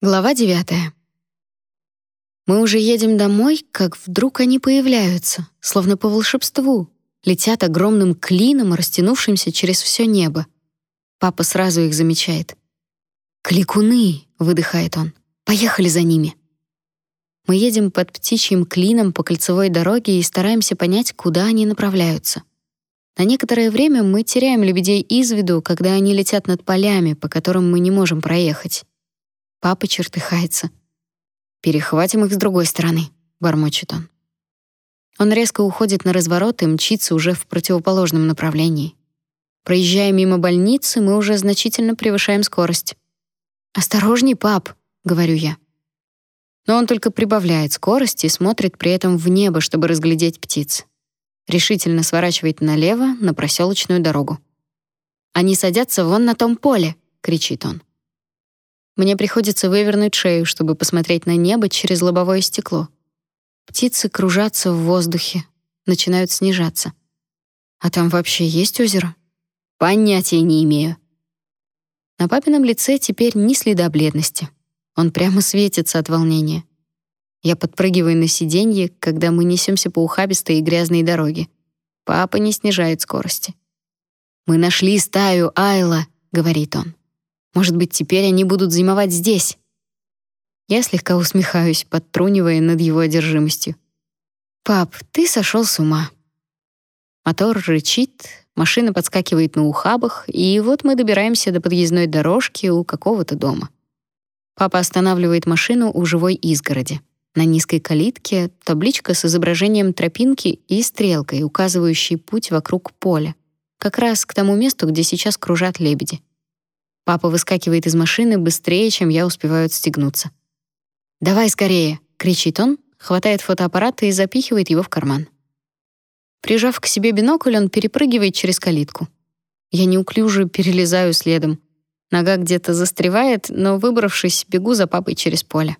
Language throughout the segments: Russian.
Глава 9. Мы уже едем домой, как вдруг они появляются, словно по волшебству, летят огромным клином, растянувшимся через все небо. Папа сразу их замечает. «Кликуны!» — выдыхает он. «Поехали за ними!» Мы едем под птичьим клином по кольцевой дороге и стараемся понять, куда они направляются. На некоторое время мы теряем лебедей из виду, когда они летят над полями, по которым мы не можем проехать. Папа чертыхается. «Перехватим их с другой стороны», — бормочет он. Он резко уходит на разворот и мчится уже в противоположном направлении. Проезжая мимо больницы, мы уже значительно превышаем скорость. «Осторожней, пап», — говорю я. Но он только прибавляет скорость и смотрит при этом в небо, чтобы разглядеть птиц. Решительно сворачивает налево на проселочную дорогу. «Они садятся вон на том поле», — кричит он. Мне приходится вывернуть шею, чтобы посмотреть на небо через лобовое стекло. Птицы кружатся в воздухе, начинают снижаться. А там вообще есть озеро? Понятия не имею. На папином лице теперь ни следа бледности. Он прямо светится от волнения. Я подпрыгиваю на сиденье, когда мы несемся по ухабистой и грязной дороге. Папа не снижает скорости. «Мы нашли стаю Айла», — говорит он. Может быть, теперь они будут зимовать здесь. Я слегка усмехаюсь, подтрунивая над его одержимостью. Пап, ты сошел с ума. Мотор рычит, машина подскакивает на ухабах, и вот мы добираемся до подъездной дорожки у какого-то дома. Папа останавливает машину у живой изгороди. На низкой калитке табличка с изображением тропинки и стрелкой, указывающей путь вокруг поля, как раз к тому месту, где сейчас кружат лебеди. Папа выскакивает из машины быстрее, чем я успеваю отстегнуться. «Давай скорее!» — кричит он, хватает фотоаппарат и запихивает его в карман. Прижав к себе бинокль, он перепрыгивает через калитку. Я неуклюже перелезаю следом. Нога где-то застревает, но, выбравшись, бегу за папой через поле.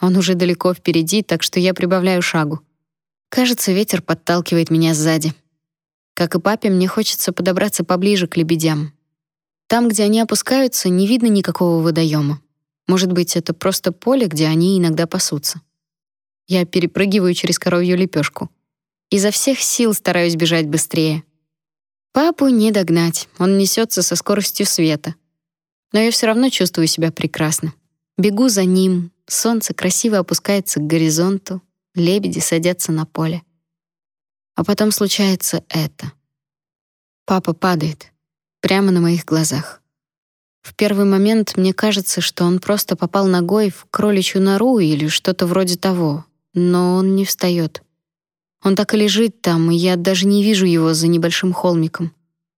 Он уже далеко впереди, так что я прибавляю шагу. Кажется, ветер подталкивает меня сзади. Как и папе, мне хочется подобраться поближе к лебедям. Там, где они опускаются, не видно никакого водоема. Может быть, это просто поле, где они иногда пасутся. Я перепрыгиваю через коровью лепешку. Изо всех сил стараюсь бежать быстрее. Папу не догнать, он несется со скоростью света. Но я все равно чувствую себя прекрасно. Бегу за ним, солнце красиво опускается к горизонту, лебеди садятся на поле. А потом случается это. Папа падает прямо на моих глазах. В первый момент мне кажется, что он просто попал ногой в кроличью нору или что-то вроде того, но он не встает. Он так и лежит там, и я даже не вижу его за небольшим холмиком.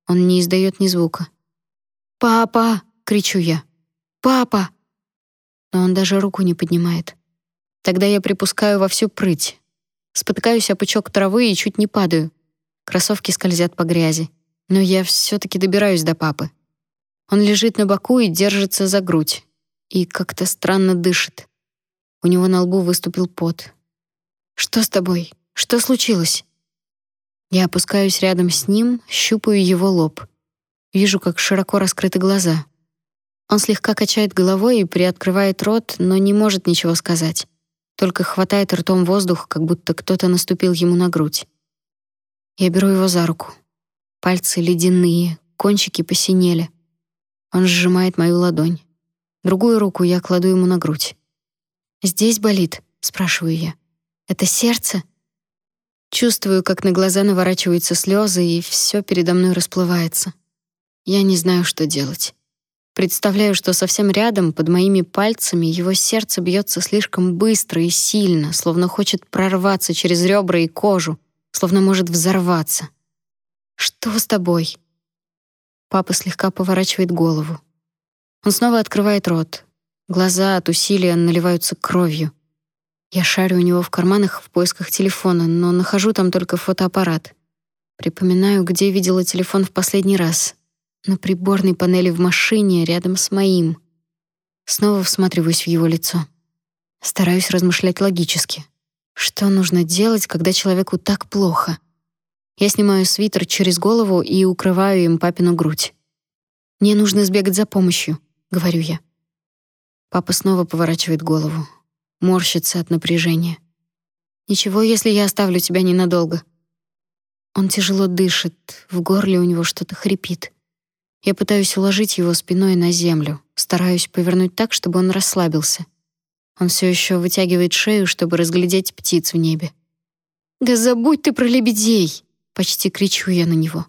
Он не издает ни звука. «Папа!» — кричу я. «Папа!» Но он даже руку не поднимает. Тогда я припускаю во всю прыть. Спотыкаюсь о пучок травы и чуть не падаю. Кроссовки скользят по грязи. Но я все таки добираюсь до папы. Он лежит на боку и держится за грудь. И как-то странно дышит. У него на лбу выступил пот. «Что с тобой? Что случилось?» Я опускаюсь рядом с ним, щупаю его лоб. Вижу, как широко раскрыты глаза. Он слегка качает головой и приоткрывает рот, но не может ничего сказать. Только хватает ртом воздух, как будто кто-то наступил ему на грудь. Я беру его за руку. Пальцы ледяные, кончики посинели. Он сжимает мою ладонь. Другую руку я кладу ему на грудь. «Здесь болит?» — спрашиваю я. «Это сердце?» Чувствую, как на глаза наворачиваются слезы, и все передо мной расплывается. Я не знаю, что делать. Представляю, что совсем рядом, под моими пальцами, его сердце бьется слишком быстро и сильно, словно хочет прорваться через ребра и кожу, словно может взорваться. Что с тобой? Папа слегка поворачивает голову. Он снова открывает рот. Глаза от усилия наливаются кровью. Я шарю у него в карманах в поисках телефона, но нахожу там только фотоаппарат. Припоминаю, где видела телефон в последний раз. На приборной панели в машине рядом с моим. Снова всматриваюсь в его лицо. Стараюсь размышлять логически. Что нужно делать, когда человеку так плохо? Я снимаю свитер через голову и укрываю им папину грудь. «Мне нужно сбегать за помощью», — говорю я. Папа снова поворачивает голову, морщится от напряжения. Ничего, если я оставлю тебя ненадолго. Он тяжело дышит, в горле у него что-то хрипит. Я пытаюсь уложить его спиной на землю, стараюсь повернуть так, чтобы он расслабился. Он все еще вытягивает шею, чтобы разглядеть птиц в небе. «Да забудь ты про лебедей!» — почти кричу я на него.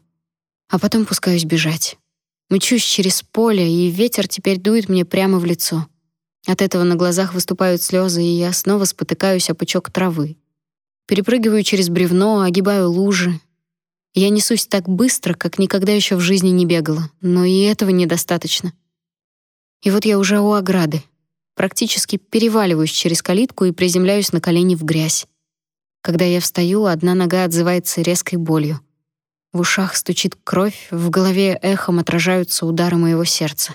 А потом пускаюсь бежать. Мчусь через поле, и ветер теперь дует мне прямо в лицо. От этого на глазах выступают слезы, и я снова спотыкаюсь о пучок травы. Перепрыгиваю через бревно, огибаю лужи. Я несусь так быстро, как никогда еще в жизни не бегала, но и этого недостаточно. И вот я уже у ограды. Практически переваливаюсь через калитку и приземляюсь на колени в грязь. Когда я встаю, одна нога отзывается резкой болью. В ушах стучит кровь, в голове эхом отражаются удары моего сердца.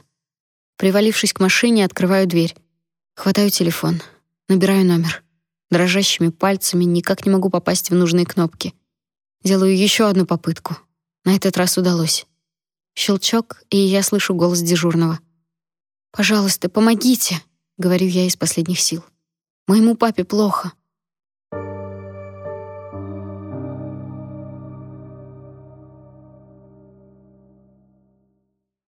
Привалившись к машине, открываю дверь. Хватаю телефон, набираю номер. Дрожащими пальцами никак не могу попасть в нужные кнопки. Делаю еще одну попытку. На этот раз удалось. Щелчок, и я слышу голос дежурного. «Пожалуйста, помогите!» — говорю я из последних сил. «Моему папе плохо».